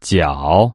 脚